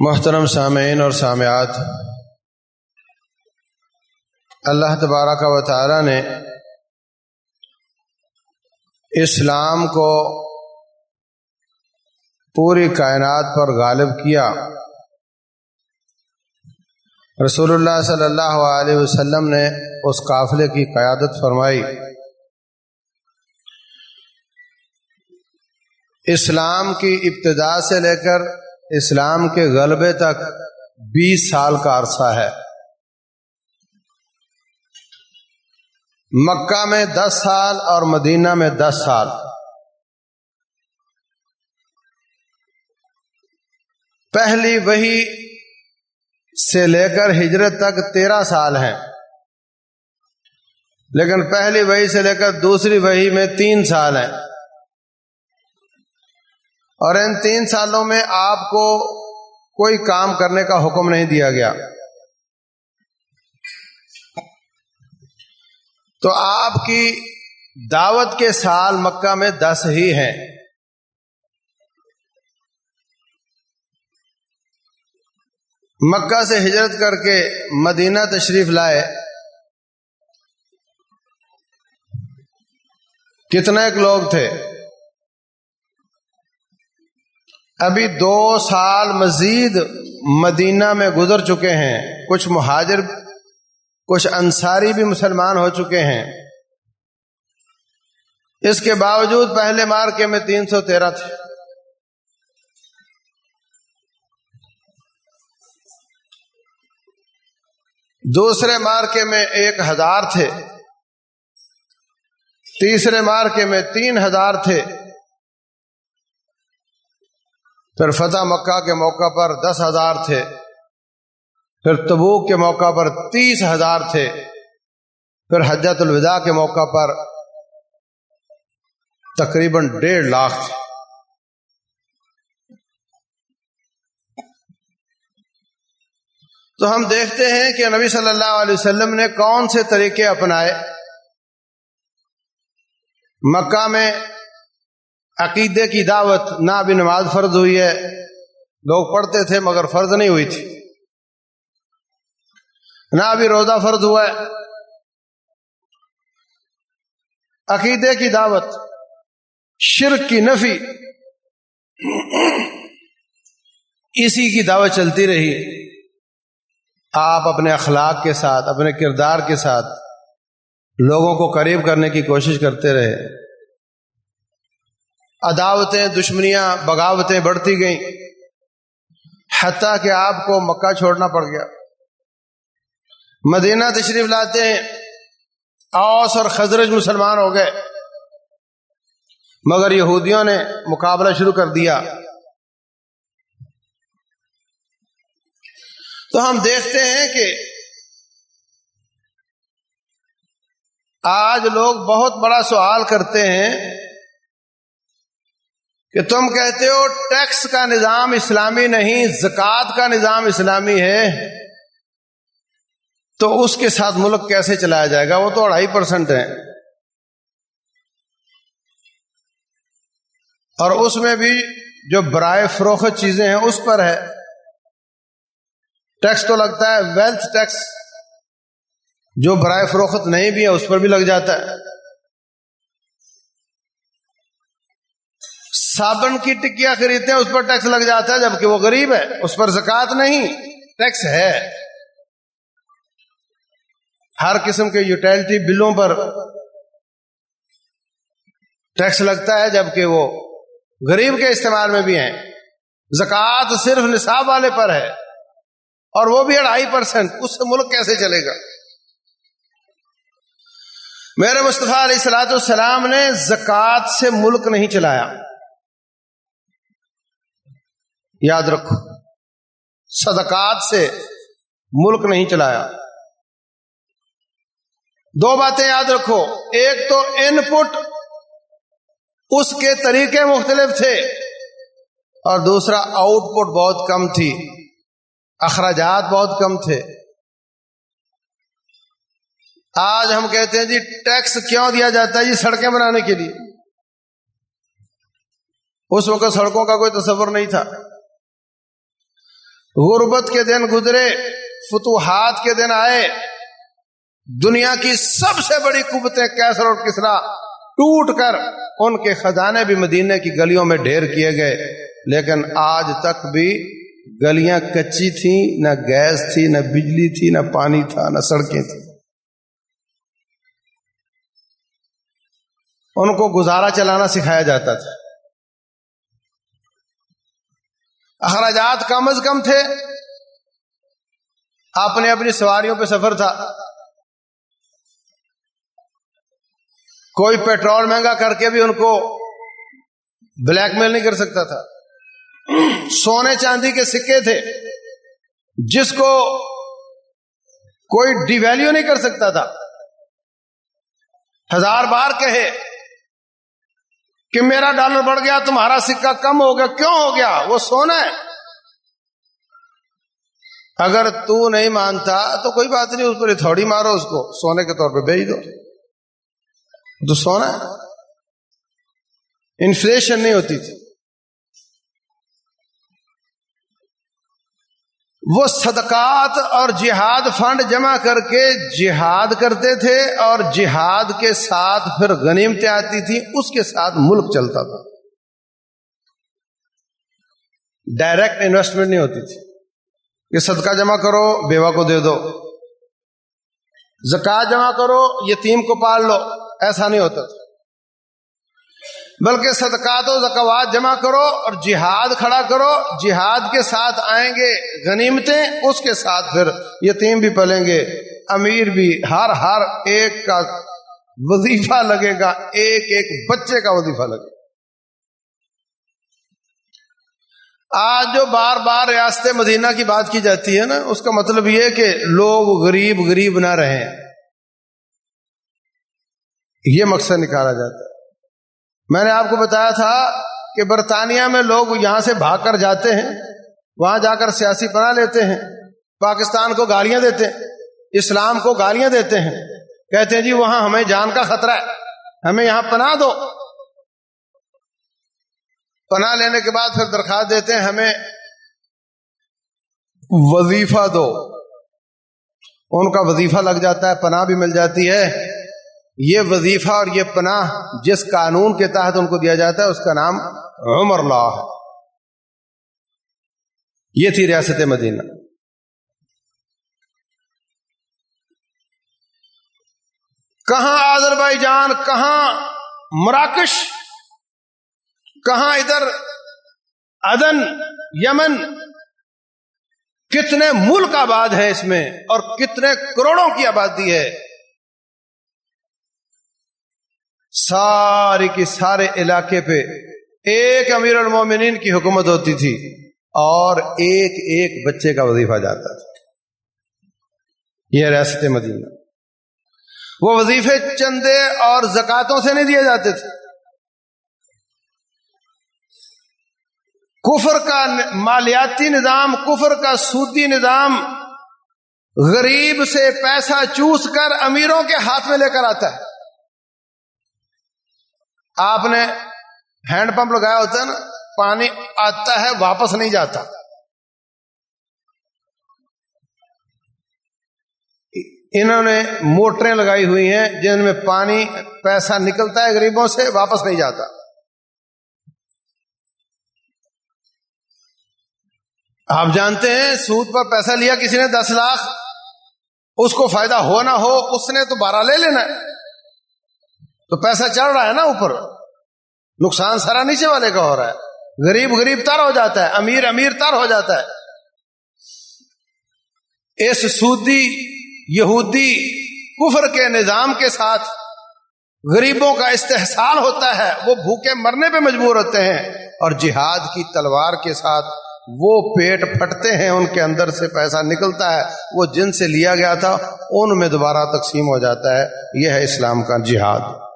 محترم سامعین اور سامعات، اللہ تبارہ کا تعالی نے اسلام کو پوری کائنات پر غالب کیا۔ رسول اللہ صلی اللہ علیہ وسلم نے اس قافلے کی قیادت فرمائی۔ اسلام کی ابتدا سے لے کر اسلام کے غلبے تک بیس سال کا عرصہ ہے۔ مکہ میں دس سال اور مدینہ میں دس سال۔ پہلی وہی سے لے کر ہجرت تک تیرہ سال ہیں۔ لیکن پہلی وہی سے لے کر دوسری وہی میں تین سال ہیں۔ اور ان تین سالوں میں آپ کو کوئی کام کرنے کا حکم نہیں دیا گیا۔ تو آپ کی دعوت کے سال مکہ میں دس ہی ہیں۔ مکہ سے ہجرت کر کے مدینہ تشریف لائے۔ کتنے ایک لوگ تھے۔ ابھی دو سال مزید مدینہ میں گزر چکے ہیں۔ کچھ مہاجر، کچھ انصاری بھی مسلمان ہو چکے ہیں۔ اس کے باوجود پہلے مارکے میں تین سو تیرہ تھے۔ دوسرے مارکے میں ایک ہزار تھے۔ تیسرے مارکے میں تین ہزار تھے۔ پھر فتح مکہ کے موقع پر دس ہزار تھے۔ پھر تبوک کے موقع پر تیس ہزار تھے۔ پھر حجت الوداع کے موقع پر تقریباً ڈیڑھ لاکھ تھے۔ تو ہم دیکھتے ہیں کہ نبی صلی اللہ علیہ وسلم نے کون سے طریقے اپنائے۔ مکہ میں عقیدے کی دعوت نہ ابھی نماز فرض ہوئی ہے۔ لوگ پڑھتے تھے مگر فرض نہیں ہوئی تھی۔ نہ ابھی روزہ فرض ہوا ہے۔ عقیدے کی دعوت، شرک کی نفی، اسی کی دعوت چلتی رہی۔ آپ اپنے اخلاق کے ساتھ، اپنے کردار کے ساتھ لوگوں کو قریب کرنے کی کوشش کرتے رہے۔ عداوتیں، دشمنیاں، بغاوتیں بڑھتی گئیں۔ حتیٰ کہ آپ کو مکہ چھوڑنا پڑ گیا۔ مدینہ تشریف لاتے ہیں۔ اوس اور خزرج مسلمان ہو گئے۔ مگر یہودیوں نے مقابلہ شروع کر دیا۔ تو ہم دیکھتے ہیں کہ آج لوگ بہت بڑا سوال کرتے ہیں۔ کہ تم کہتے ہو ٹیکس کا نظام اسلامی نہیں، زکوٰۃ کا نظام اسلامی ہے، تو اس کے ساتھ ملک کیسے چلایا جائے گا؟ وہ تو اڑائی پرسنٹ ہے اور اس میں بھی جو برائے فروخت چیزیں ہیں، اس پر ہے۔ ٹیکس تو لگتا ہے، ویلتھ ٹیکس جو برائے فروخت نہیں بھی ہے، اس پر بھی لگ جاتا ہے۔ صابن کی ٹکیاں خریدتے ہیں، اس پر ٹیکس لگ جاتا ہے، جبکہ وہ غریب ہے، اس پر زکات نہیں، ٹیکس ہے۔ ہر قسم کے یوٹیلٹی بلوں پر ٹیکس لگتا ہے، جبکہ وہ غریب کے استعمال میں بھی ہیں۔ زکات صرف نصاب والے پر ہے، اور وہ بھی اڑھائی پرسینٹ اس سے ملک کیسے چلے گا؟ میرے مصطفیٰ علیہ السلاۃ السلام نے زکات سے ملک نہیں چلایا۔ یاد رکھو، صدقات سے ملک نہیں چلایا۔ دو باتیں یاد رکھو، ایک تو ان پٹ اس کے طریقے مختلف تھے اور دوسرا آؤٹ پٹ بہت کم تھی، اخراجات بہت کم تھے۔ آج ہم کہتے ہیں جی ٹیکس کیوں دیا جاتا ہے؟ جی سڑکیں بنانے کے لیے۔ اس وقت سڑکوں کا کوئی تصور نہیں تھا۔ غربت کے دن گزرے، فتوحات کے دن آئے۔ دنیا کی سب سے بڑی قوتیں کیسر اور کسرا ٹوٹ کر ان کے خزانے بھی مدینے کی گلیوں میں ڈھیر کیے گئے۔ لیکن آج تک بھی گلیاں کچی تھیں، نہ گیس تھی، نہ بجلی تھی، نہ پانی تھا، نہ سڑکیں تھیں۔ ان کو گزارا چلانا سکھایا جاتا تھا۔ اخراجات کم از کم تھے۔ آپ نے اپنی سواریوں پہ سفر تھا۔ کوئی پیٹرول مہنگا کر کے بھی ان کو بلیک میل نہیں کر سکتا تھا۔ سونے چاندی کے سکے تھے۔ جس کو کوئی ڈی ویلو نہیں کر سکتا تھا۔ ہزار بار کہے۔ کہ میرا ڈالر بڑھ گیا، تمہارا سکہ کم ہو گیا. کیوں ہو گیا؟ وہ سونا ہے. اگر تو نہیں مانتا تو کوئی بات نہیں، اس پر تھوڑی مارو، اس کو سونے کے طور پہ بھیج دو. تو سونا ہے. انفلیشن نہیں ہوتی تھی. وہ صدقات اور جہاد فنڈ جمع کر کے جہاد کرتے تھے اور جہاد کے ساتھ پھر غنیمتیں آتی تھی اس کے ساتھ ملک چلتا تھا۔ ڈائریکٹ انویسٹمنٹ نہیں ہوتی تھی۔ کہ صدقہ جمع کرو، بیوہ کو دے دو۔ زکات جمع کرو، یتیم کو پال لو۔ ایسا نہیں ہوتا تھا۔ بلکہ صدقات و زکوات جمع کرو اور جہاد کھڑا کرو۔ جہاد کے ساتھ آئیں گے غنیمتیں، اس کے ساتھ پھر یتیم بھی پلیں گے۔ امیر بھی، ہر ہر ایک کا وظیفہ لگے گا۔ ایک ایک بچے کا وظیفہ لگے گا۔ آج جو بار بار ریاست مدینہ کی بات کی جاتی ہے نا، اس کا مطلب یہ کہ لوگ غریب غریب نہ رہیں۔ یہ مقصد نکالا جاتا ہے۔ میں نے آپ کو بتایا تھا کہ برطانیہ میں لوگ یہاں سے بھاگ کر جاتے ہیں، وہاں جا کر سیاسی پناہ لیتے ہیں، پاکستان کو گالیاں دیتے ہیں، اسلام کو گالیاں دیتے ہیں۔ کہتے ہیں جی وہاں ہمیں جان کا خطرہ ہے، ہمیں یہاں پناہ دو۔ پناہ لینے کے بعد پھر درخواست دیتے ہیں، ہمیں وظیفہ دو۔ ان کا وظیفہ لگ جاتا ہے، پناہ بھی مل جاتی ہے۔ یہ وظیفہ اور یہ پناہ جس قانون کے تحت ان کو دیا جاتا ہے، اس کا نام عمر لا ہے۔ یہ تھی ریاست مدینہ۔ کہاں آدر بائی جان کہاں مراکش، کہاں ادھر ادن یمن، کتنے ملک آباد ہے اس میں اور کتنے کروڑوں کی آبادی ہے۔ سارے کے سارے علاقے پہ ایک امیر المومنین کی حکومت ہوتی تھی اور ایک ایک بچے کا وظیفہ جاتا تھا۔ یہ ریاست مدینہ۔ وہ وظیفے چندے اور زکاتوں سے نہیں دیے جاتے تھے۔ کفر کا مالیاتی نظام، کفر کا سودی نظام غریب سے پیسہ چوس کر امیروں کے ہاتھ میں لے کر آتا ہے۔ آپ نے ہینڈ پمپ لگایا ہوتا ہے نا، پانی آتا ہے، واپس نہیں جاتا۔ انہوں نے موٹریں لگائی ہوئی ہیں جن میں پانی، پیسہ نکلتا ہے غریبوں سے، واپس نہیں جاتا۔ آپ جانتے ہیں، سود پر پیسہ لیا کسی نے، دس لاکھ، اس کو فائدہ ہو نہ ہو، اس نے تو بارہ لے لینا ہے۔ تو پیسہ چڑھ رہا ہے نا اوپر۔ نقصان سارا نیچے والے کا ہو رہا ہے۔ غریب غریب تر ہو جاتا ہے، امیر امیر تر ہو جاتا ہے۔ اس سودی، یہودی، کفر کے نظام کے ساتھ غریبوں کا استحصال ہوتا ہے۔ وہ بھوکے مرنے پہ مجبور ہوتے ہیں اور جہاد کی تلوار کے ساتھ وہ پیٹ پھٹتے ہیں، ان کے اندر سے پیسہ نکلتا ہے۔ وہ جن سے لیا گیا تھا، ان میں دوبارہ تقسیم ہو جاتا ہے۔ یہ ہے اسلام کا جہاد۔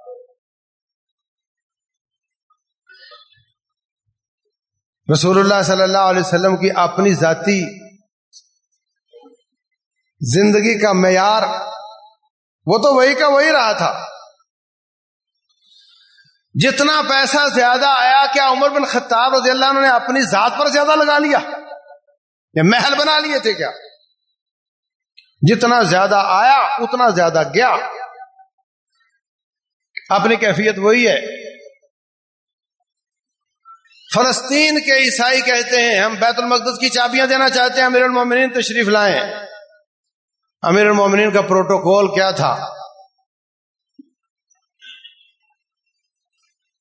رسول اللہ صلی اللہ علیہ وسلم کی اپنی ذاتی زندگی کا معیار، وہ تو وہی کا وہی رہا تھا۔ جتنا پیسہ زیادہ آیا کیا عمر بن خطاب رضی اللہ عنہ نے اپنی ذات پر زیادہ لگا لیا یہ محل بنا لیے تھے کیا؟ جتنا زیادہ آیا، اتنا زیادہ گیا۔ اپنی کیفیت وہی ہے۔ فلسطین کے عیسائی کہتے ہیں، ہم بیت المقدس کی چابیاں دینا چاہتے ہیں، امیر المومنین تشریف لائیں۔ امیر المومنین کا پروٹوکول کیا تھا؟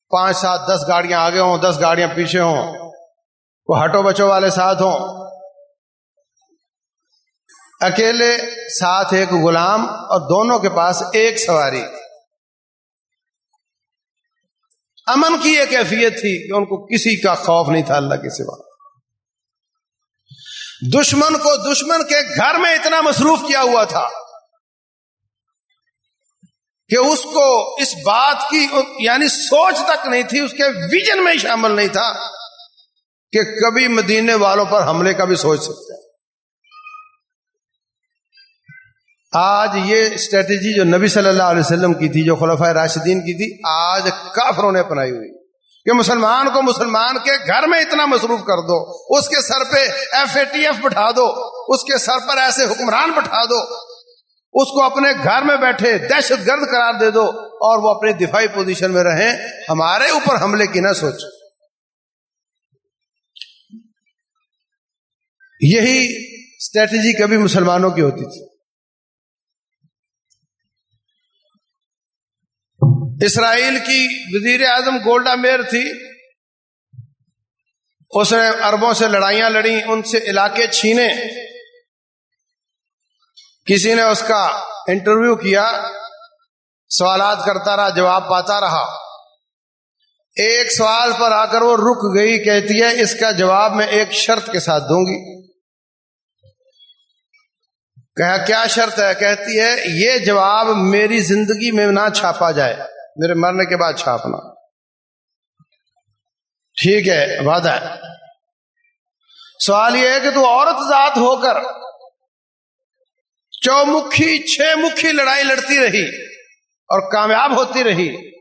پانچ سات، دس گاڑیاں آگے ہوں، دس گاڑیاں پیچھے ہوں، وہ ہٹو بچوں والے ساتھ ہوں۔ اکیلے، ساتھ ایک غلام اور دونوں کے پاس ایک سواری۔ امن کی ایک کیفیت تھی کہ ان کو کسی کا خوف نہیں تھا اللہ کے سوا۔ دشمن کو دشمن کے گھر میں اتنا مصروف کیا ہوا تھا کہ اس کو اس بات کی یعنی سوچ تک نہیں تھی، اس کے ویژن میں شامل نہیں تھا کہ کبھی مدینے والوں پر حملے کا بھی سوچ سکتے ہیں آج یہ اسٹریٹجی جو نبی صلی اللہ علیہ وسلم کی تھی، جو خلفۂ راشدین کی تھی، آج کافروں نے اپنائی ہوئی۔ کہ مسلمان کو مسلمان کے گھر میں اتنا مصروف کر دو، اس کے سر پہ ایف اے ٹی ایف بٹھا دو، اس کے سر پر ایسے حکمران بٹھا دو۔ اس کو اپنے گھر میں بیٹھے دہشت گرد قرار دے دو اور وہ اپنی دفاعی پوزیشن میں رہیں۔ ہمارے اوپر حملے کی نہ سوچ یہی اسٹریٹجی کبھی مسلمانوں کی ہوتی تھی۔ اسرائیل کی وزیر اعظم گولڈا میر تھی۔ اس نے اربوں سے لڑائیاں لڑی ان سے علاقے چھینے۔ کسی نے اس کا انٹرویو کیا، سوالات کرتا رہا، جواب پاتا رہا۔ ایک سوال پر آ کر وہ رک گئی، کہتی ہے، اس کا جواب میں ایک شرط کے ساتھ دوں گی۔ کہا، کیا شرط ہے؟ کہتی ہے، یہ جواب میری زندگی میں نہ چھاپا جائے۔ میرے مرنے کے بعد چھاپنا۔ ٹھیک ہے، وعدہ ہے۔ سوال یہ ہے کہ تو عورت ذات ہو کر چومکھی چھ مکھی لڑائی لڑتی رہی اور کامیاب ہوتی رہی،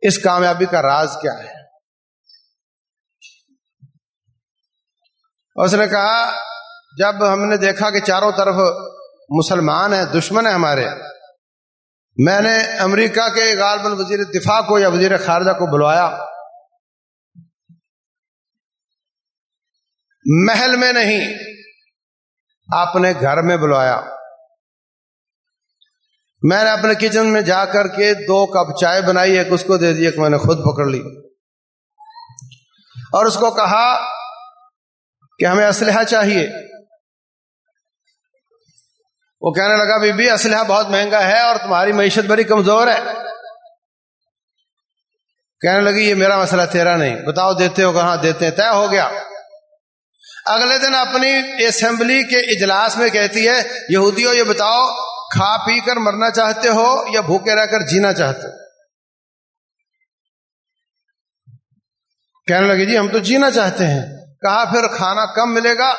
اس کامیابی کا راز کیا ہے؟ اس نے کہا، جب ہم نے دیکھا کہ چاروں طرف مسلمان ہیں، دشمن ہیں ہمارے میں نے امریکہ کے غالباً وزیر دفاع کو یا وزیر خارجہ کو بلوایا۔ محل میں نہیں، اپنے گھر میں بلوایا۔ میں نے اپنے کچن میں جا کر کے دو کپ چائے بنائی، ایک اس کو دے دی، ایک میں نے خود پکڑ لی۔ اور اس کو کہا کہ ہمیں اسلحہ چاہیے۔ وہ کہنے لگا بی بی اسلحہ بہت مہنگا ہے اور تمہاری معیشت بڑی کمزور ہے. کہنے لگی، یہ میرا مسئلہ تیرا نہیں. بتاؤ، دیتے ہو کہاں? دیتے ہیں، طے ہو گیا. اگلے دن اپنی اسمبلی کے اجلاس میں کہتی ہے، یہودیوں، یہ بتاؤ، کھا پی کر مرنا چاہتے ہو یا بھوکے رہ کر جینا چاہتے ہو? کہنے لگی جی ہم تو جینا چاہتے ہیں. کہا، پھر کھانا کم ملے گا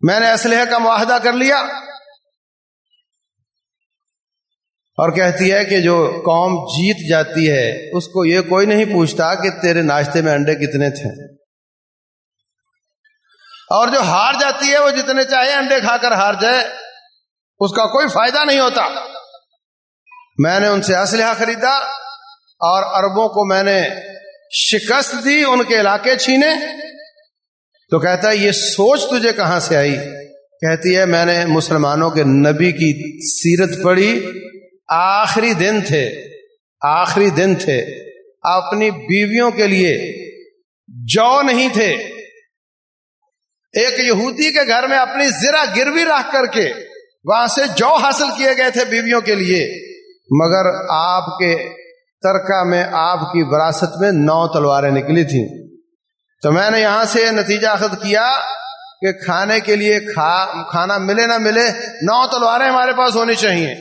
میں نے اسلحے کا معاہدہ کر لیا اور کہتی ہے کہ جو قوم جیت جاتی ہے، اس کو یہ کوئی نہیں پوچھتا کہ تیرے ناشتے میں انڈے کتنے تھے۔ اور جو ہار جاتی ہے، وہ جتنے چاہے انڈے کھا کر ہار جائے، اس کا کوئی فائدہ نہیں ہوتا۔ میں نے ان سے اسلحہ خریدا اور اربوں کو میں نے شکست دی، ان کے علاقے چھینے۔ تو کہتا ہے، یہ سوچ تجھے کہاں سے آئی؟ کہتی ہے، میں نے مسلمانوں کے نبی کی سیرت پڑھی۔ آخری دن تھے۔ آخری دن تھے۔ اپنی بیویوں کے لیے جو نہیں تھے۔ ایک یہودی کے گھر میں اپنی زرا گروی رکھ کر کے وہاں سے جو حاصل کیے گئے تھے بیویوں کے لیے۔ مگر آپ کے ترکا میں آپ کی وراثت میں نو تلواریں نکلی تھیں۔ تو میں نے یہاں سے نتیجہ اخذ کیا کہ کھانے کے لیے کھا، کھانا ملے نہ ملے، نو تلواریں ہمارے پاس ہونی چاہیے۔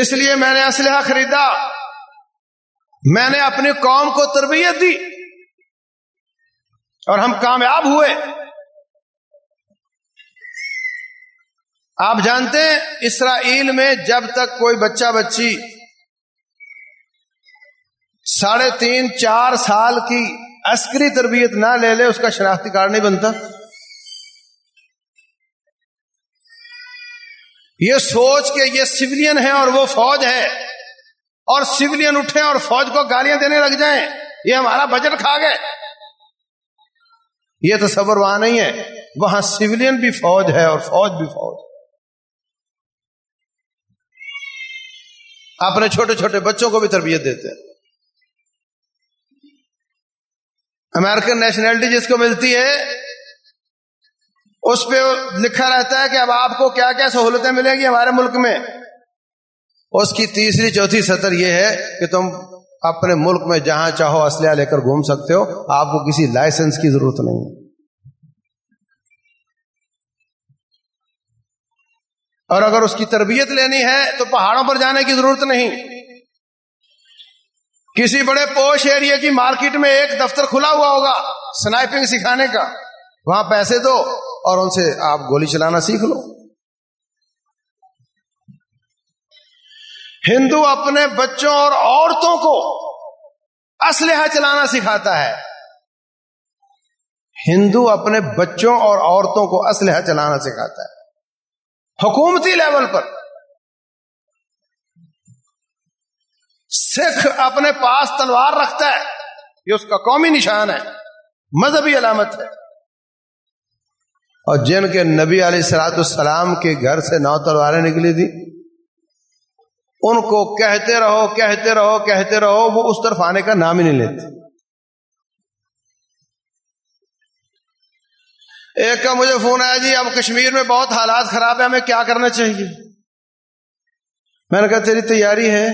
اس لیے میں نے اسلحہ خریدا۔ میں نے اپنی قوم کو تربیت دی۔ اور ہم کامیاب ہوئے۔ آپ جانتے ہیں، اسرائیل میں جب تک کوئی بچہ بچی ساڑھے تین، چار سال کی عسکری تربیت نہ لے لے، اس کا شناختی کارڈ نہیں بنتا۔ یہ سوچ کے یہ سولین ہے اور وہ فوج ہے، اور سولین اٹھے اور فوج کو گالیاں دینے لگ جائیں، یہ ہمارا بجٹ کھا گئے۔ یہ تصور وہاں نہیں ہے، وہاں سولین بھی فوج ہے اور فوج بھی فوج۔ اپنے چھوٹے چھوٹے بچوں کو بھی تربیت دیتے ہیں۔ امریکن نیشنلٹی جس کو ملتی ہے، اس پہ لکھا رہتا ہے کہ اب آپ کو کیا کیا سہولتیں ملیں گی ہمارے ملک میں۔ اس کی تیسری، چوتھی سطر یہ ہے کہ تم اپنے ملک میں جہاں چاہو اسلحہ لے کر گھوم سکتے ہو، آپ کو کسی لائسنس کی ضرورت نہیں اور اگر اس کی تربیت لینی ہے تو پہاڑوں پر جانے کی ضرورت نہیں۔ کسی بڑے پوش ایریا کی مارکیٹ میں ایک دفتر کھلا ہوا ہوگا سنائپنگ سکھانے کا۔ وہاں پیسے دو اور ان سے آپ گولی چلانا سیکھ لو۔ ہندو اپنے بچوں اور عورتوں کو اسلحہ چلانا سکھاتا ہے۔ ہندو اپنے بچوں اور عورتوں کو اسلحہ چلانا سکھاتا ہے۔ حکومتی لیول پر۔ سکھ اپنے پاس تلوار رکھتا ہے، یہ اس کا قومی نشان ہے، مذہبی علامت ہے۔ اور جن کے نبی علیہ السلاط السلام کے گھر سے نو تلواریں نکلی تھی ان کو کہتے رہو کہتے رہو کہتے رہو، وہ اس طرف آنے کا نام ہی نہیں لیتے۔ ایک کا مجھے فون آیا جی اب کشمیر میں بہت حالات خراب ہے ہمیں کیا کرنا چاہیے؟ میں نے کہا، تیری تیاری ہے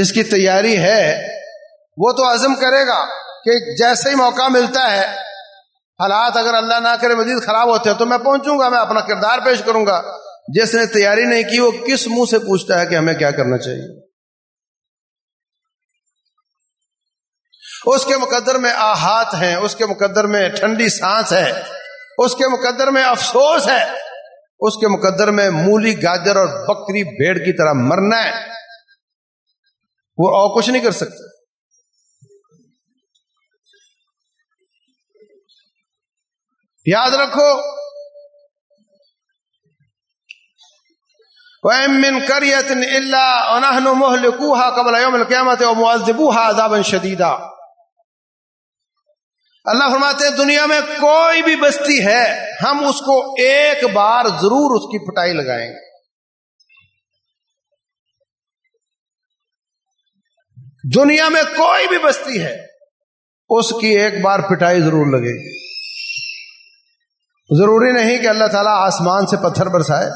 جس کی تیاری ہے، وہ تو عزم کرے گا کہ جیسے ہی موقع ملتا ہے، حالات اگر اللہ نہ کرے، مزید خراب ہوتے ہیں، تو میں پہنچوں گا، میں اپنا کردار پیش کروں گا۔ جس نے تیاری نہیں کی، وہ کس منہ سے پوچھتا ہے کہ ہمیں کیا کرنا چاہیے؟ اس کے مقدر میں آہات ہیں، اس کے مقدر میں ٹھنڈی سانس ہے، اس کے مقدر میں افسوس ہے، اس کے مقدر میں مولی گاجر اور بکری بھیڑ کی طرح مرنا ہے۔ وہ اور کچھ نہیں کر سکتا یاد رکھو۔ من کریت اللہ محل کوہا قبل یوم القیامت و معذبوها عذابا شدیدا اللہ فرماتے ہیں، دنیا میں کوئی بھی بستی ہے، ہم اس کو ایک بار ضرور اس کی پٹائی لگائیں گے۔ دنیا میں کوئی بھی بستی ہے، اس کی ایک بار پٹائی ضرور لگے گی۔ ضروری نہیں کہ اللہ تعالیٰ آسمان سے پتھر برسائے،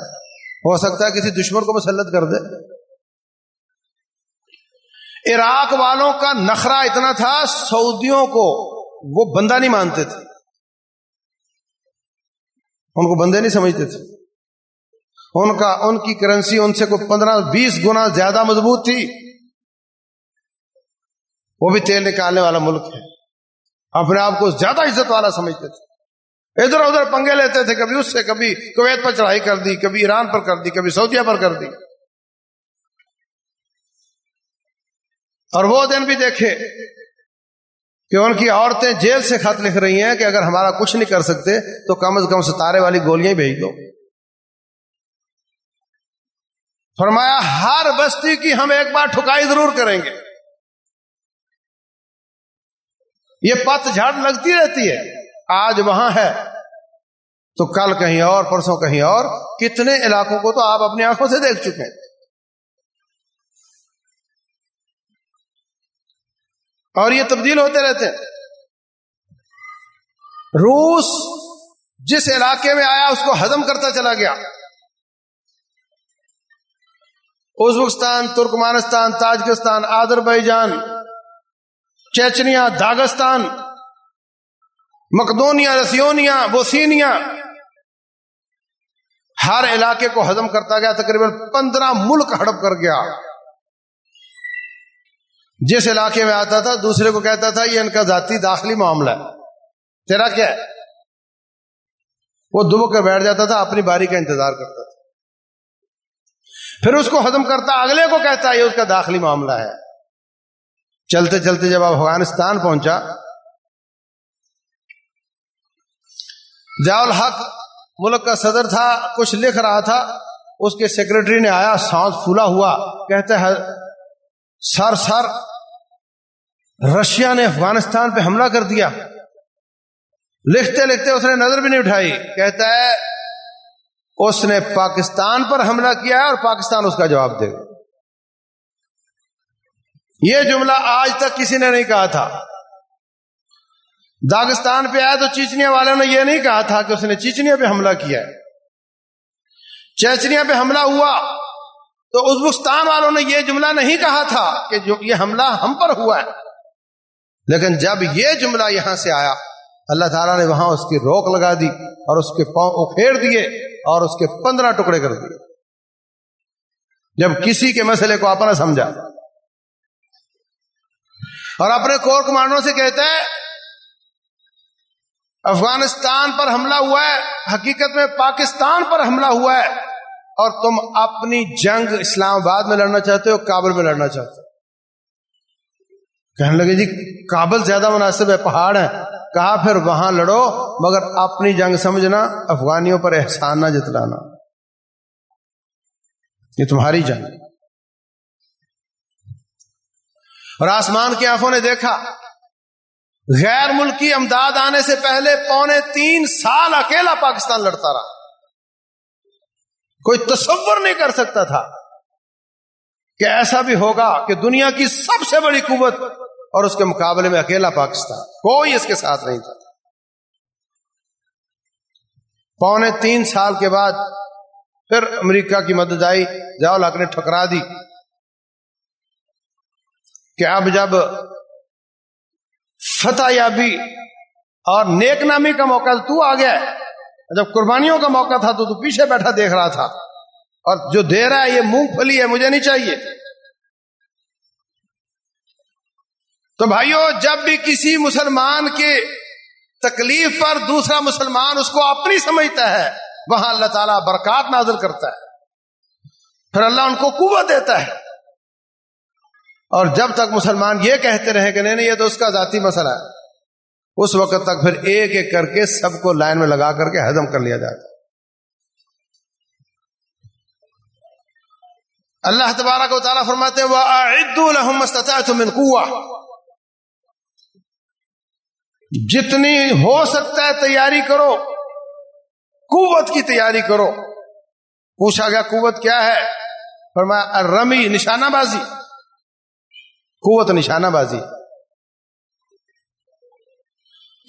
ہو سکتا ہے کسی دشمن کو مسلط کر دے۔ عراق والوں کا نخرا اتنا تھا، سعودیوں کو وہ بندہ نہیں مانتے تھے۔ ان کو بندے نہیں سمجھتے تھے۔ ان کا، ان کی کرنسی ان سے کوئی پندرہ بیس گنا زیادہ مضبوط تھی۔ وہ بھی تیل نکالنے والا ملک ہے۔ اپنے آپ کو زیادہ عزت والا سمجھتے تھے۔ ادھر ادھر پنگے لیتے تھے، کبھی اس سے، کبھی کویت پر چڑھائی کر دی، کبھی ایران پر کر دی، کبھی سعودیہ پر کر دی۔ اور وہ دن بھی دیکھے کہ ان کی عورتیں جیل سے خط لکھ رہی ہیں کہ اگر ہمارا کچھ نہیں کر سکتے تو کم از کم ستارے والی گولیاں بھیج دو۔ فرمایا، ہر بستی کی ہم ایک بار ٹھکائی ضرور کریں گے۔ یہ پت جھاڑ لگتی رہتی ہے۔ آج وہاں ہے۔ تو کل کہیں اور، پرسوں کہیں اور۔ کتنے علاقوں کو تو آپ اپنی آنکھوں سے دیکھ چکے ہیں۔ اور یہ تبدیل ہوتے رہتے ہیں۔ روس جس علاقے میں آیا، اس کو ہضم کرتا چلا گیا۔ ازبکستان، ترکمانستان، تاجکستان آدر جان چیچنیا داگستان مقدونیا رسیونیا بوسینیا ہر علاقے کو ہضم کرتا گیا، تقریباً پندرہ ملک ہڑپ کر گیا۔ جس علاقے میں آتا تھا، دوسرے کو کہتا تھا، یہ ان کا ذاتی داخلی معاملہ ہے۔ تیرا کیا ہے؟ وہ دبو کر بیٹھ جاتا تھا، اپنی باری کا انتظار کرتا تھا۔ پھر اس کو ہضم کرتا، اگلے کو کہتا ہے یہ اس کا داخلی معاملہ ہے۔ چلتے چلتے جب افغانستان پہنچا، ضیاء الحق ملک کا صدر تھا، کچھ لکھ رہا تھا، اس کے سیکرٹری نے آیا، سانس پھولا ہوا، کہتے ہیں، سر سر، رشیا نے افغانستان پہ حملہ کر دیا۔ لکھتے لکھتے اس نے نظر بھی نہیں اٹھائی، کہتا ہے، اس نے پاکستان پر حملہ کیا ہے اور پاکستان اس کا جواب دے گا۔ یہ جملہ آج تک کسی نے نہیں کہا تھا۔ داغستان پہ آیا تو چیچنیا والوں نے یہ نہیں کہا تھا کہ اس نے چیچنیا پہ حملہ کیا ہے۔ چیچنیا پہ حملہ ہوا تو ازبکستان والوں نے یہ جملہ نہیں کہا تھا کہ جو یہ حملہ ہم پر ہوا ہے۔ لیکن جب یہ جملہ یہاں سے آیا، اللہ تعالیٰ نے وہاں اس کی روک لگا دی اور اس کے پاؤں اکھیڑ دیے اور اس کے پندرہ ٹکڑے کر دیے۔ جب کسی کے مسئلے کو اپنا سمجھا اور اپنے کور کمانڈروں سے کہتا ہے افغانستان پر حملہ ہوا ہے، حقیقت میں پاکستان پر حملہ ہوا ہے، اور تم اپنی جنگ اسلام آباد میں لڑنا چاہتے ہو، کابل میں لڑنا چاہتے ہو۔ کہنے لگے جی کابل زیادہ مناسب ہے، پہاڑ ہے کہا، پھر وہاں لڑو، مگر اپنی جنگ سمجھنا، افغانیوں پر احسان نہ جتلانا۔ یہ تمہاری جنگ اور آسمان کی آنکھوں نے دیکھا۔ غیر ملکی امداد آنے سے پہلے پونے تین سال اکیلا پاکستان لڑتا رہا۔ کوئی تصور نہیں کر سکتا تھا کہ ایسا بھی ہوگا کہ دنیا کی سب سے بڑی قوت اور اس کے مقابلے میں اکیلا پاکستان، کوئی اس کے ساتھ نہیں تھا۔ پونے تین سال کے بعد پھر امریکہ کی مدد آئی الحق نے ٹھکرا دی۔ کہ اب جب فتح یابی اور نیک نامی کا موقع تو آ گیا جب قربانیوں کا موقع تھا تو تو پیچھے بیٹھا دیکھ رہا تھا۔ اور جو دے رہا ہے، یہ مونگ پھلی ہے، مجھے نہیں چاہیے۔ تو بھائیو، جب بھی کسی مسلمان کے تکلیف پر دوسرا مسلمان اس کو اپنی سمجھتا ہے، وہاں اللہ تعالیٰ برکات نازل کرتا ہے۔ پھر اللہ ان کو قوت دیتا ہے۔ اور جب تک مسلمان یہ کہتے رہے کہ نہیں نہیں، یہ تو اس کا ذاتی مسئلہ ہے۔ اس وقت تک پھر ایک ایک کر کے سب کو لائن میں لگا کر کے ہضم کر لیا جاتا اللہ تبارہ کو تعالیٰ فرماتے جتنی ہو سکتا ہے تیاری کرو، قوت کی تیاری کرو۔ پوچھا گیا، قوت کیا ہے؟ فرمایا رمی نشانہ بازی۔ قوت نشانہ بازی۔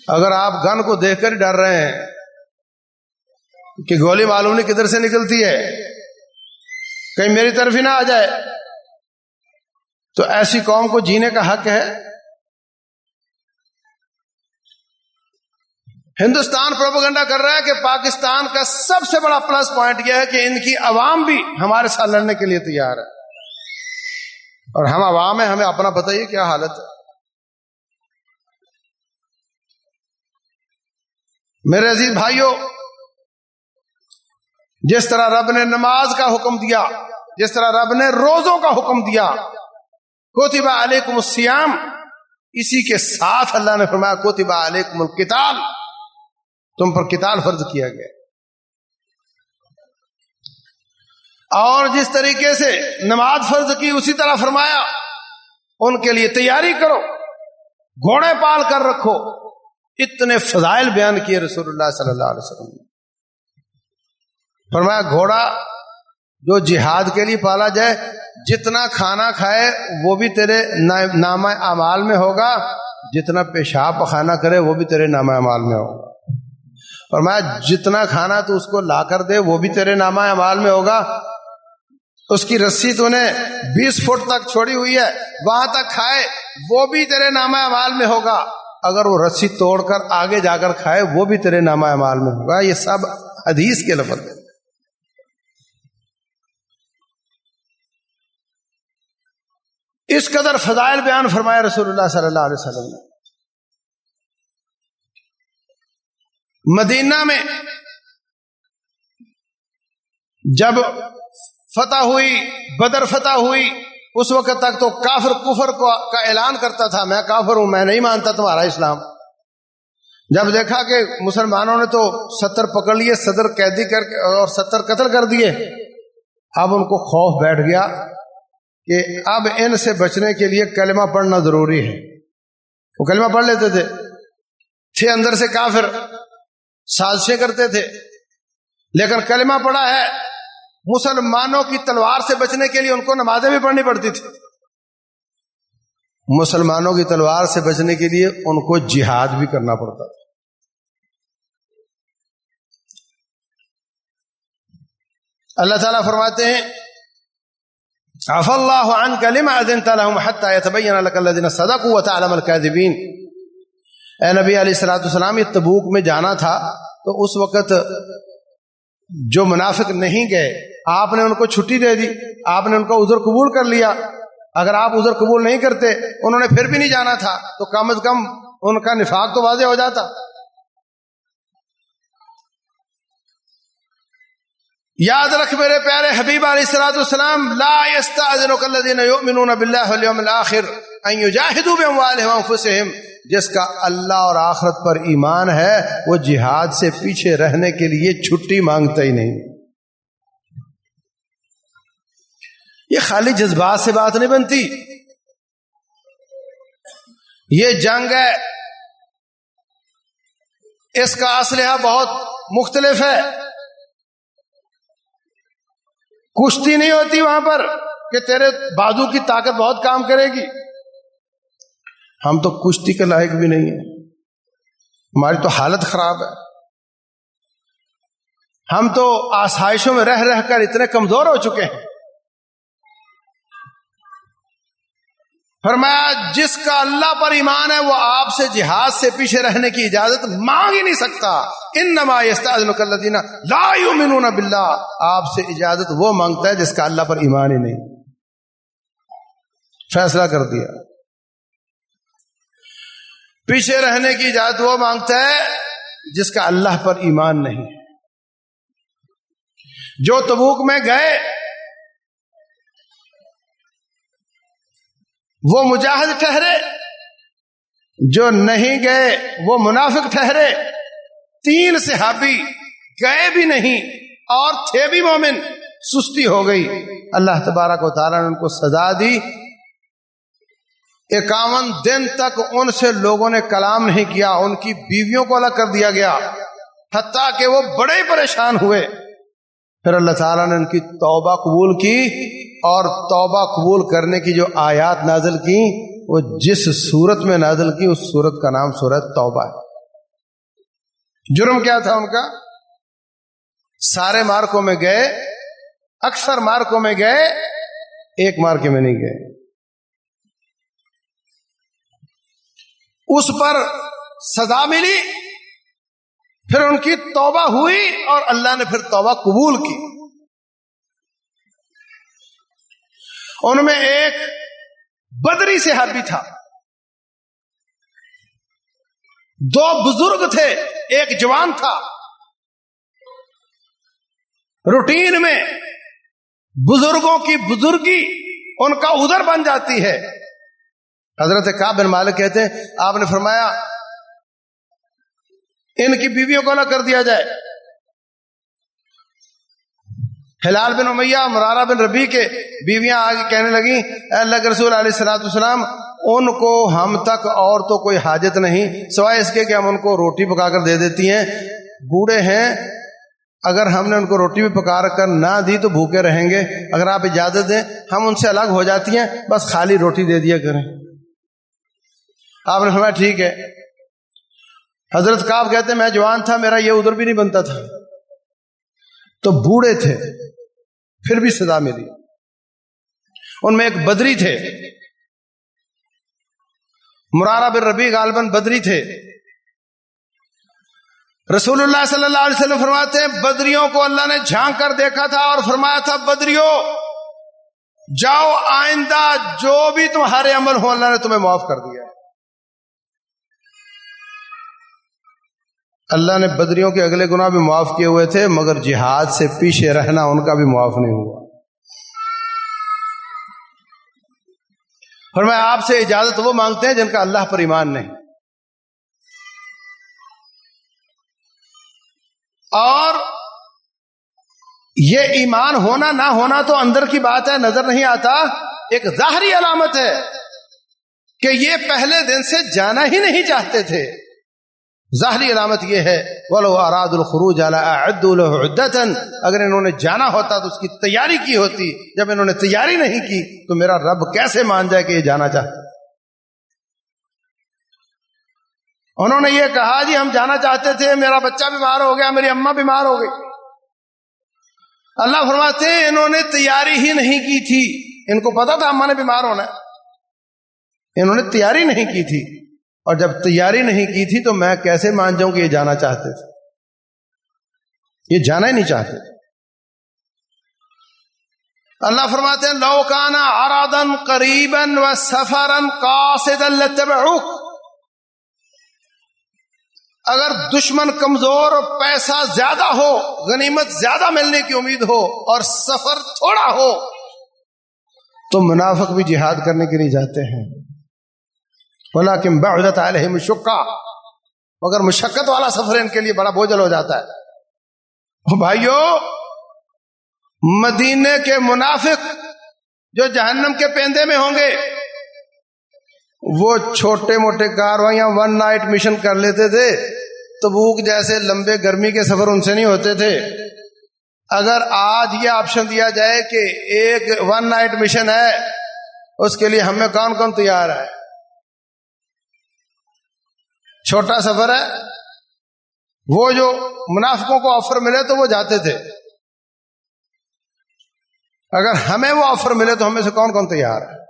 اگر آپ گن کو دیکھ کر ڈر رہے ہیں کہ گولی معلوم نہیں کدھر سے نکلتی ہے، کہیں میری طرف ہی نہ آ جائے، تو ایسی قوم کو جینے کا حق ہے۔ ہندوستان پروپگنڈا کر رہا ہے کہ پاکستان کا سب سے بڑا پلس پوائنٹ یہ ہے کہ ان کی عوام بھی ہمارے ساتھ لڑنے کے لیے تیار ہے۔ اور ہم عوام ہیں، ہمیں اپنا بتائیے کیا حالت ہے۔ میرے عزیز بھائیوں جس طرح رب نے نماز کا حکم دیا، جس طرح رب نے روزوں کا حکم دیا کوتبہ علیکم السیام اسی کے ساتھ اللہ نے فرمایا کوتبہ علیکم القتال، تم پر کتاب فرض کیا گیا۔ اور جس طریقے سے نماز فرض کی اسی طرح فرمایا، ان کے لیے تیاری کرو، گھوڑے پال کر رکھو۔ اتنے فضائل بیان کیے رسول اللہ صلی اللہ علیہ وسلم فرمایا، گھوڑا جو جہاد کے لیے پالا جائے، جتنا کھانا کھائے، وہ بھی تیرے نام اعمال میں ہوگا۔ جتنا پیشاب پخانا کرے، وہ بھی تیرے نام اعمال میں ہوگا۔ اور میں جتنا کھانا تو اس کو لا کر دے، وہ بھی تیرے نامہ اعمال میں ہوگا۔ اس کی رسی تو نے بیس فٹ تک چھوڑی ہوئی ہے، وہاں تک کھائے، وہ بھی تیرے نامہ اعمال میں ہوگا۔ اگر وہ رسی توڑ کر آگے جا کر کھائے، وہ بھی تیرے نامہ اعمال میں ہوگا۔ یہ سب حدیث کے لفظ ہے اس قدر فضائل بیان فرمایا رسول اللہ صلی اللہ علیہ وسلم نے۔ مدینہ میں جب فتح ہوئی، بدر فتح ہوئی۔ اس وقت تک تو کافر کفر کو کا اعلان کرتا تھا، میں کافر ہوں، میں نہیں مانتا تمہارا اسلام۔ جب دیکھا کہ مسلمانوں نے تو ستر پکڑ لیے، صدر قیدی کر کے اور ستر قتل کر دیے۔ اب ان کو خوف بیٹھ گیا کہ اب ان سے بچنے کے لیے کلمہ پڑھنا ضروری ہے۔ وہ کلمہ پڑھ لیتے تھے۔ تھے اندر سے کافر، سازشیں کرتے تھے۔ لیکن کلمہ پڑا ہے مسلمانوں کی تلوار سے بچنے کے لیے ان کو نمازیں بھی پڑھنی پڑتی تھی۔ مسلمانوں کی تلوار سے بچنے کے لیے ان کو جہاد بھی کرنا پڑتا تھا۔ اللہ تعالیٰ فرماتے ہیں عف اللہ عن کلمہ اذنت لهم حتى يتبين لك الذين صدقوا وتعلم الكاذبين۔ اے نبی علیہ الصلوۃ والسلام، یہ تبوک میں جانا تھا تو اس وقت جو منافق نہیں گئے آپ نے ان کو چھٹی دے دی، آپ نے ان کا عذر قبول کر لیا۔ اگر آپ عذر قبول نہیں کرتے، انہوں نے پھر بھی نہیں جانا تھا، تو کم از کم ان کا نفاق تو واضح ہو جاتا۔ یاد رکھ میرے پیارے حبیب علیہ السلاۃ السلام لا يؤمنون بالله واليوم الاخر ان يجاهدوا باموالهم وانفسهم جس کا اللہ اور آخرت پر ایمان ہے، وہ جہاد سے پیچھے رہنے کے لیے چھٹی مانگتا ہی نہیں۔ یہ خالی جذبات سے بات نہیں بنتی۔ یہ جنگ ہے۔ اس کا اسلحہ بہت مختلف ہے۔ کشتی نہیں ہوتی وہاں پر کہ تیرے بازو کی طاقت بہت کام کرے گی۔ ہم تو کشتی کے لائق بھی نہیں ہیں۔ ہماری تو حالت خراب ہے۔ ہم تو آسائشوں میں رہ رہ کر اتنے کمزور ہو چکے ہیں۔ فرمایا، جس کا اللہ پر ایمان ہے، وہ آپ سے جہاد سے پیچھے رہنے کی اجازت مانگ ہی نہیں سکتا۔ ان نما لا یؤمنون باللہ۔ آپ سے اجازت وہ مانگتا ہے جس کا اللہ پر ایمان ہی نہیں۔ فیصلہ کر دیا۔ پیچھے رہنے کی اجازت وہ مانگتا ہے جس کا اللہ پر ایمان نہیں۔ جو تبوک میں گئے وہ مجاہد ٹھہرے، جو نہیں گئے وہ منافق ٹھہرے۔ تین صحابی گئے بھی نہیں اور تھے بھی مومن، سستی ہو گئی۔ اللہ تبارک و تعالیٰ نے ان کو سزا دی۔ اکاون دن تک ان سے لوگوں نے کلام نہیں کیا، ان کی بیویوں کو الگ کر دیا گیا، حتیٰ کہ وہ بڑے پریشان ہوئے۔ پھر اللہ تعالیٰ نے ان کی توبہ قبول کی اور توبہ قبول کرنے کی جو آیات نازل کی وہ جس صورت میں نازل کی اس صورت کا نام سورت توبہ ہے۔ جرم کیا تھا ان کا؟ سارے مارکوں میں گئے، اکثر مارکوں میں گئے، ایک مارکے میں نہیں گئے۔ اس پر سزا ملی پھر ان کی توبہ ہوئی اور اللہ نے پھر توبہ قبول کی۔ ان میں ایک بدری صحابی تھا۔ دو بزرگ تھے، ایک جوان تھا۔ روٹین میں بزرگوں کی بزرگی ان کا ادھر بن جاتی ہے۔ حضرت کا بن مالک کہتے ہیں، آپ نے فرمایا ان کی بیویوں کو نہ کر دیا جائے۔ ہلال بن امیہ، مرارہ بن ربی کے بیویاں آگے کہنے لگی اللہ کے رسول علیہ السلاۃ السلام ان کو ہم تک اور تو کوئی حاجت نہیں، سوائے اس کے کہ ہم ان کو روٹی پکا کر دے دیتی ہیں۔ بوڑھے ہیں، اگر ہم نے ان کو روٹی بھی پکا کر نہ دی تو بھوکے رہیں گے۔ اگر آپ اجازت دیں، ہم ان سے الگ ہو جاتی ہیں، بس خالی روٹی دے دیا کریں۔ آپ نے فرمایا، ٹھیک ہے۔ حضرت کاب کہتے میں جوان تھا، میرا یہ ادھر بھی نہیں بنتا تھا۔ تو بوڑھے تھے، پھر بھی سزا ملی۔ ان میں ایک بدری تھے۔ مرارا بن ربی غالباً بدری تھے۔ رسول اللہ صلی اللہ علیہ وسلم فرماتے ہیں، بدریوں کو اللہ نے جھانک کر دیکھا تھا اور فرمایا تھا بدریوں جاؤ آئندہ جو بھی تمہارے عمل ہو اللہ نے تمہیں معاف کر دیا۔ اللہ نے بدریوں کے اگلے گناہ بھی معاف کیے ہوئے تھے، مگر جہاد سے پیچھے رہنا ان کا بھی معاف نہیں ہوا۔ اور میں آپ سے اجازت وہ مانگتے ہیں جن کا اللہ پر ایمان نہیں۔ اور یہ ایمان ہونا نہ ہونا تو اندر کی بات ہے، نظر نہیں آتا۔ ایک ظاہری علامت ہے کہ یہ پہلے دن سے جانا ہی نہیں چاہتے تھے۔ ظاہری علامت یہ ہے، ولو اراد الخروج عدتن اگر انہوں نے جانا ہوتا تو اس کی تیاری کی ہوتی، جب انہوں نے تیاری نہیں کی تو میرا رب کیسے مان جائے کہ یہ جانا چاہتا؟ انہوں نے یہ کہا جی ہم جانا چاہتے تھے، میرا بچہ بیمار ہو گیا، میری اما بیمار ہو گئی. اللہ فرماتے ہیں، انہوں نے تیاری ہی نہیں کی تھی، ان کو پتا تھا اما نے بیمار ہونا انہوں نے تیاری نہیں کی تھی۔ اور جب تیاری نہیں کی تھی تو میں کیسے مان جاؤں کہ یہ جانا چاہتے تھے؟ یہ جانا ہی نہیں چاہتے تھے۔ اللہ فرماتے ہیں لوکانا آرادن قریبن و سفرن قاصد اگر دشمن کمزور اور پیسہ زیادہ ہو، غنیمت زیادہ ملنے کی امید ہو اور سفر تھوڑا ہو، تو منافق بھی جہاد کرنے کے لیے جاتے ہیں۔ بعدت علیہ مشقہ مگر مشقت والا سفر ان کے لیے بڑا بوجھل ہو جاتا ہے۔ بھائیو، مدینے کے منافق جو جہنم کے پیندے میں ہوں گے، وہ چھوٹے موٹے کاروائیاں ون نائٹ مشن کر لیتے تھے۔ تبوک جیسے لمبے گرمی کے سفر ان سے نہیں ہوتے تھے۔ اگر آج یہ آپشن دیا جائے کہ ایک ون نائٹ مشن ہے، اس کے لیے ہمیں کون کون تیار ہے؟ چھوٹا سفر ہے۔ وہ جو منافقوں کو آفر ملے تو وہ جاتے تھے۔ اگر ہمیں وہ آفر ملے تو ہمیں سے کون کون تیار ہے؟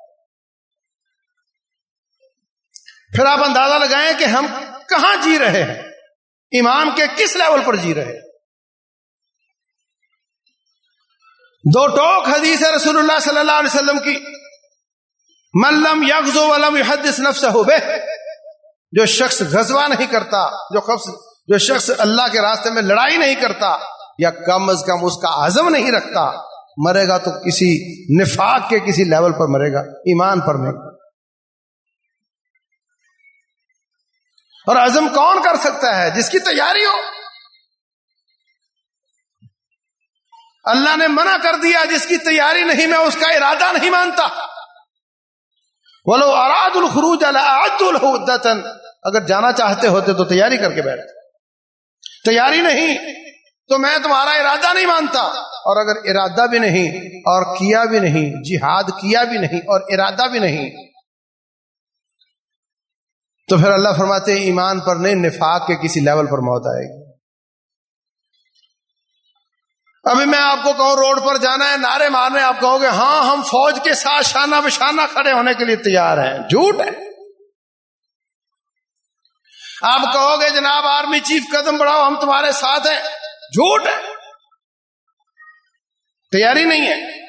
پھر آپ اندازہ لگائیں کہ ہم کہاں جی رہے ہیں؟ ایمان کے کس لیول پر جی رہے دو ٹوک حدیث رسول اللہ صلی اللہ علیہ وسلم کی۔ ملم یغزو ولم یحدث نفسه ہو بے جو شخص غزوہ نہیں کرتا، جو جو شخص اللہ کے راستے میں لڑائی نہیں کرتا، یا کم از کم اس کا عزم نہیں رکھتا، مرے گا تو کسی نفاق کے کسی لیول پر مرے گا، ایمان پر نہیں۔ اور عزم کون کر سکتا ہے؟ جس کی تیاری ہو۔ اللہ نے منع کر دیا، جس کی تیاری نہیں، میں اس کا ارادہ نہیں مانتا۔ بولو اراد الخروج الدتن اگر جانا چاہتے ہوتے تو تیاری کر کے بیٹھ تیاری نہیں تو میں تمہارا ارادہ نہیں مانتا۔ اور اگر ارادہ بھی نہیں اور کیا بھی نہیں، جہاد کیا بھی نہیں اور ارادہ بھی نہیں، تو پھر اللہ فرماتے ایمان پر نہیں، نفاق کے کسی لیول پر موت آئے گی۔ ابھی میں آپ کو کہوں، روڈ پر جانا ہے، نعرے مارنے، آپ کہو گے ہاں ہم فوج کے ساتھ شانہ بشانہ کھڑے ہونے کے لیے تیار ہیں۔ جھوٹ ہے۔ آپ کہو گے جناب آرمی چیف قدم بڑھاؤ، ہم تمہارے ساتھ ہیں۔ جھوٹ ہے۔ تیاری نہیں ہے۔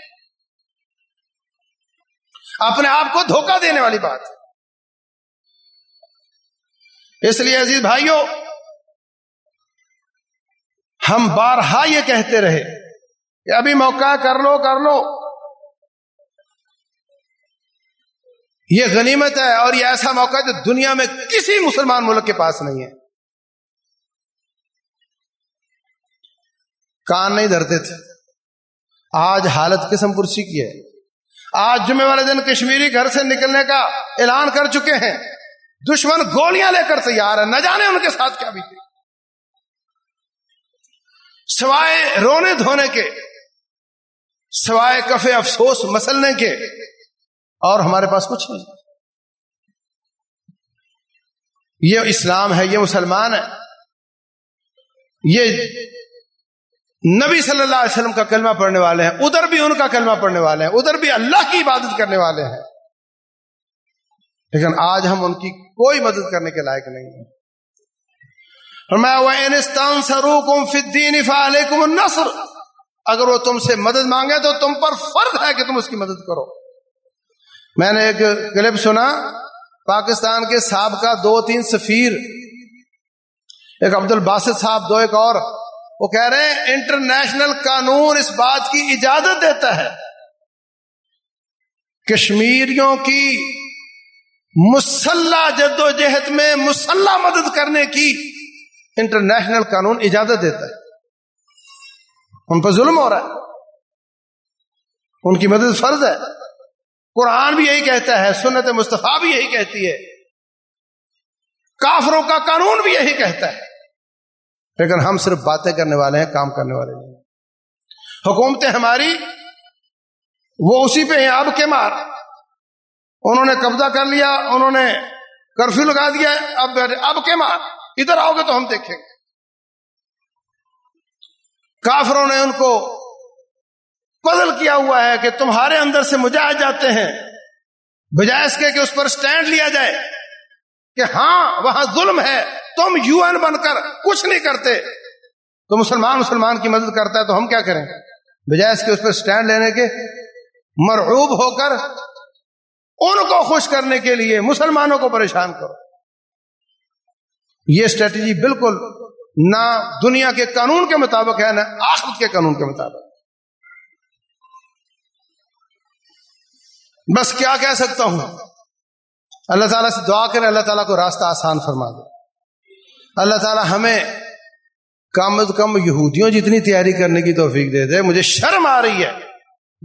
اپنے آپ کو دھوکہ دینے والی بات۔ اس لیے عزیز بھائیوں، ہم بارہا یہ کہتے رہے کہ ابھی موقع کر لو کر لو۔ یہ غنیمت ہے اور یہ ایسا موقع ہے جو دنیا میں کسی مسلمان ملک کے پاس نہیں ہے۔ کان نہیں دھرتے تھے۔ آج حالت قسم پرسی کی ہے۔ آج جمعے والے دن کشمیری گھر سے نکلنے کا اعلان کر چکے ہیں۔ دشمن گولیاں لے کر تیار ہے نہ جانے ان کے ساتھ کیا بھی سوائے رونے دھونے کے، سوائے کفے افسوس مسلنے کے اور ہمارے پاس کچھ نہیں۔ یہ اسلام ہے، یہ مسلمان ہے۔ یہ نبی صلی اللہ علیہ وسلم کا کلمہ پڑھنے والے ہیں، ادھر بھی ان کا کلمہ پڑھنے والے ہیں، ادھر بھی اللہ کی عبادت کرنے والے ہیں۔ لیکن آج ہم ان کی کوئی مدد کرنے کے لائق نہیں ہیں۔ میں انستان سروکم فدین النصر۔ اگر وہ تم سے مدد مانگے تو تم پر فرض ہے کہ تم اس کی مدد کرو۔ میں نے ایک کلپ سنا، پاکستان کے سابقہ دو تین سفیر، ایک عبد الباسط صاحب، دو ایک اور، وہ کہہ رہے ہیں، انٹرنیشنل قانون اس بات کی اجازت دیتا ہے۔ کشمیریوں کی مسلح جد و جہد میں مسلح مدد کرنے کی انٹرنیشنل قانون اجازت دیتا ہے۔ ان پر ظلم ہو رہا ہے۔ ان کی مدد فرض ہے۔ قرآن بھی یہی کہتا ہے، سنت مصطفیٰ بھی یہی کہتی ہے۔ کافروں کا قانون بھی یہی کہتا ہے۔ لیکن ہم صرف باتیں کرنے والے ہیں، کام کرنے والے نہیں حکومتیں ہماری، وہ اسی پہ ہیں، اب کے مار۔ انہوں نے قبضہ کر لیا، انہوں نے کرفیو لگا دیا، اب اب کے مار۔ ادھر آؤ گے تو ہم دیکھیں گے۔ کافروں نے ان کو پزل کیا ہوا ہے کہ تمہارے اندر سے مجاہد جاتے ہیں، بجائے اس کے کہ اس پر سٹینڈ لیا جائے کہ ہاں وہاں ظلم ہے، تم یو این بن کر کچھ نہیں کرتے۔ تو مسلمان مسلمان کی مدد کرتا ہے تو ہم کیا کریں؟ بجائے اس کے اس پر سٹینڈ لینے کے، مرعوب ہو کر ان کو خوش کرنے کے لیے مسلمانوں کو پریشان کرو۔ یہ اسٹریٹجی بالکل نہ دنیا کے قانون کے مطابق ہے، نہ آخرت کے قانون کے مطابق۔ بس کیا کہہ سکتا ہوں؟ اللہ تعالیٰ سے دعا کریں، اللہ تعالیٰ کو راستہ آسان فرما دے۔ اللہ تعالیٰ ہمیں کم از کم یہودیوں جتنی تیاری کرنے کی توفیق دے دے، مجھے شرم آ رہی ہے۔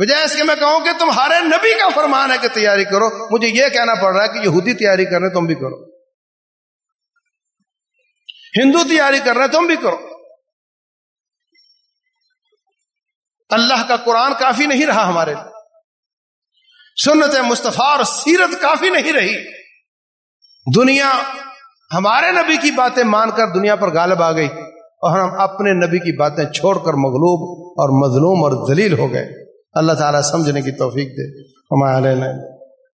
بجائے اس کے میں کہوں کہ تمہارے نبی کا فرمان ہے کہ تیاری کرو، مجھے یہ کہنا پڑ رہا ہے کہ یہودی تیاری کر رہے تم بھی کرو۔ ہندو تیاری کر رہے تم بھی کرو۔ اللہ کا قرآن کافی نہیں رہا ہمارے لیے۔ سنت مصطفیٰ اور سیرت کافی نہیں رہی۔ دنیا ہمارے نبی کی باتیں مان کر دنیا پر غالب آ گئی اور ہم اپنے نبی کی باتیں چھوڑ کر مغلوب اور مظلوم اور ذلیل ہو گئے۔ اللہ تعالیٰ سمجھنے کی توفیق دے۔ ہمارے